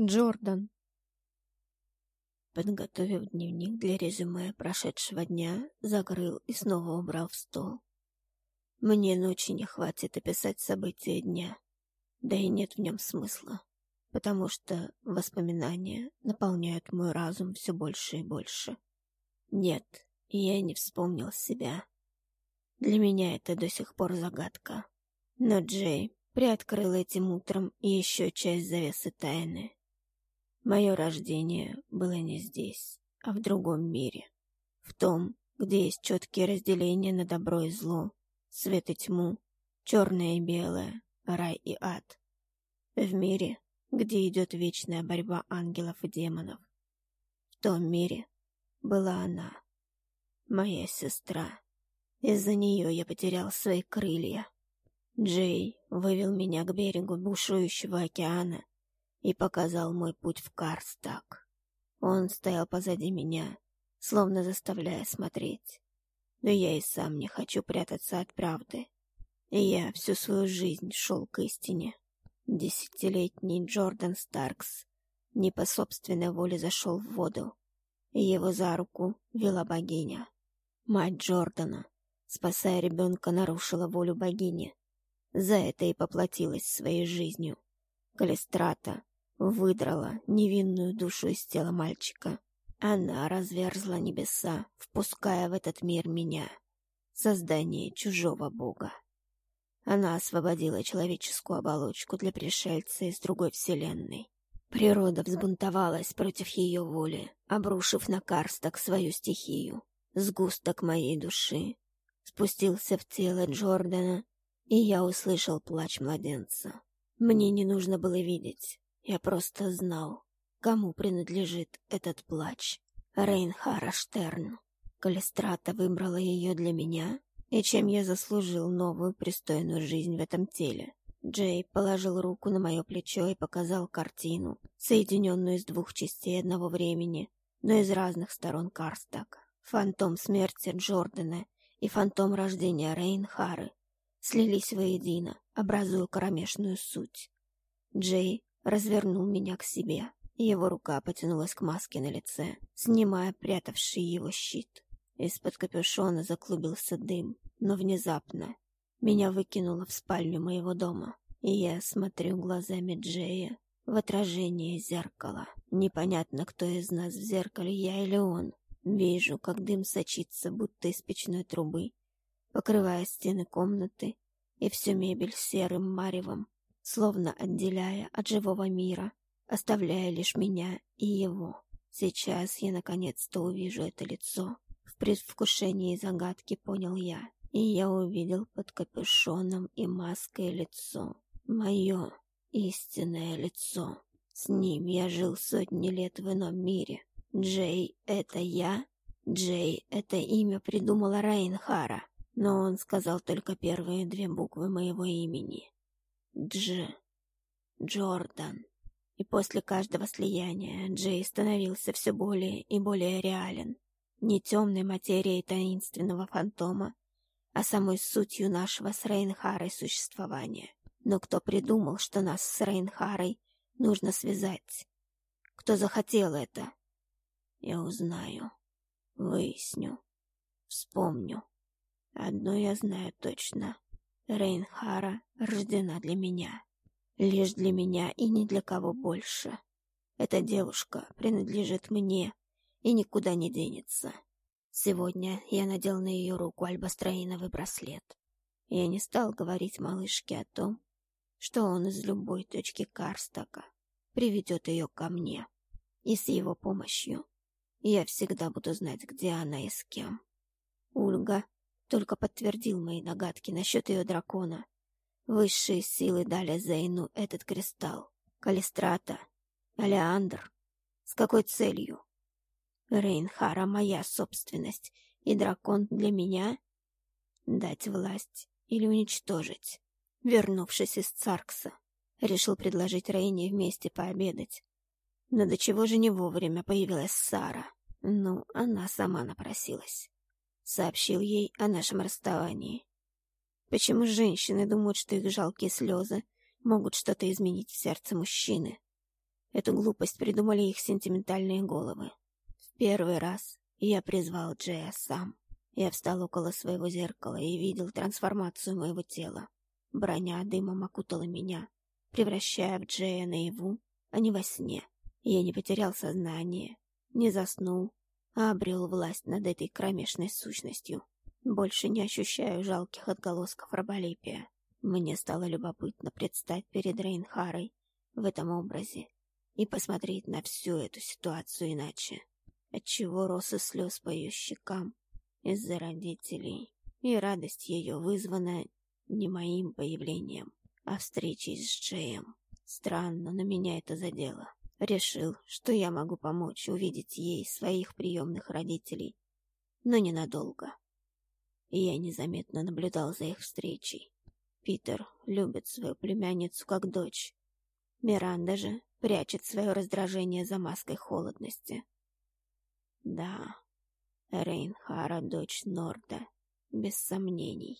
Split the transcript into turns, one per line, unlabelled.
Джордан. Подготовив дневник для резюме прошедшего дня, закрыл и снова убрал в стол. Мне ночи не хватит описать события дня, да и нет в нем смысла, потому что воспоминания наполняют мой разум все больше и больше. Нет, я не вспомнил себя. Для меня это до сих пор загадка. Но Джей приоткрыл этим утром еще часть завесы тайны. Мое рождение было не здесь, а в другом мире. В том, где есть четкие разделения на добро и зло, свет и тьму, черное и белое, рай и ад. В мире, где идет вечная борьба ангелов и демонов. В том мире была она, моя сестра. Из-за нее я потерял свои крылья. Джей вывел меня к берегу бушующего океана и показал мой путь в Карстак. Он стоял позади меня, словно заставляя смотреть. Но я и сам не хочу прятаться от правды. И я всю свою жизнь шел к истине. Десятилетний Джордан Старкс не по собственной воле зашел в воду. Его за руку вела богиня. Мать Джордана, спасая ребенка, нарушила волю богини за это и поплатилась своей жизнью. Калистрата выдрала невинную душу из тела мальчика. Она разверзла небеса, впуская в этот мир меня, создание чужого бога. Она освободила человеческую оболочку для пришельца из другой вселенной. Природа взбунтовалась против ее воли, обрушив на Карсток свою стихию. Сгусток моей души спустился в тело Джордана и я услышал плач младенца. Мне не нужно было видеть, я просто знал, кому принадлежит этот плач. Рейнхара Штерн. Калистрата выбрала ее для меня, и чем я заслужил новую пристойную жизнь в этом теле. Джей положил руку на мое плечо и показал картину, соединенную из двух частей одного времени, но из разных сторон Карстака. Фантом смерти Джордана и фантом рождения Рейнхары слились воедино, образуя кромешную суть. Джей развернул меня к себе. Его рука потянулась к маске на лице, снимая прятавший его щит. Из-под капюшона заклубился дым, но внезапно меня выкинуло в спальню моего дома, и я смотрю глазами Джея в отражение зеркала. Непонятно, кто из нас в зеркале, я или он. Вижу, как дым сочится, будто из печной трубы, покрывая стены комнаты и всю мебель серым маревом, словно отделяя от живого мира, оставляя лишь меня и его. Сейчас я наконец-то увижу это лицо. В предвкушении загадки понял я, и я увидел под капюшоном и маской лицо. Мое истинное лицо. С ним я жил сотни лет в ином мире. Джей — это я? Джей — это имя придумала Рейнхара но он сказал только первые две буквы моего имени. Дж. Джордан. И после каждого слияния Джей становился все более и более реален. Не темной материей таинственного фантома, а самой сутью нашего с Рейнхарой существования. Но кто придумал, что нас с Рейнхарой нужно связать? Кто захотел это? Я узнаю, выясню, вспомню. Одно я знаю точно. Рейнхара рождена для меня. Лишь для меня и ни для кого больше. Эта девушка принадлежит мне и никуда не денется. Сегодня я надел на ее руку альбастроиновый браслет. Я не стал говорить малышке о том, что он из любой точки Карстака приведет ее ко мне. И с его помощью я всегда буду знать, где она и с кем. Ульга только подтвердил мои догадки насчет ее дракона. Высшие силы дали Зейну этот кристалл. Калистрата, Алеандр. С какой целью? Рейнхара моя собственность, и дракон для меня? Дать власть или уничтожить? Вернувшись из Царкса, решил предложить Рейне вместе пообедать. Но до чего же не вовремя появилась Сара? Ну, она сама напросилась сообщил ей о нашем расставании. Почему женщины думают, что их жалкие слезы могут что-то изменить в сердце мужчины? Эту глупость придумали их сентиментальные головы. В первый раз я призвал Джея сам. Я встал около своего зеркала и видел трансформацию моего тела. Броня дымом окутала меня, превращая в Джея наяву, а не во сне. Я не потерял сознание, не заснул, обрел власть над этой кромешной сущностью. Больше не ощущаю жалких отголосков раболепия. Мне стало любопытно предстать перед Рейнхарой в этом образе и посмотреть на всю эту ситуацию иначе. Отчего росы слез по ее щекам из-за родителей, и радость ее вызвана не моим появлением, а встречей с Джеем. Странно, но меня это задело. Решил, что я могу помочь увидеть ей своих приемных родителей, но ненадолго. И я незаметно наблюдал за их встречей. Питер любит свою племянницу как дочь. Миранда же прячет свое раздражение за маской холодности. Да, Рейнхара — дочь Норда, без сомнений.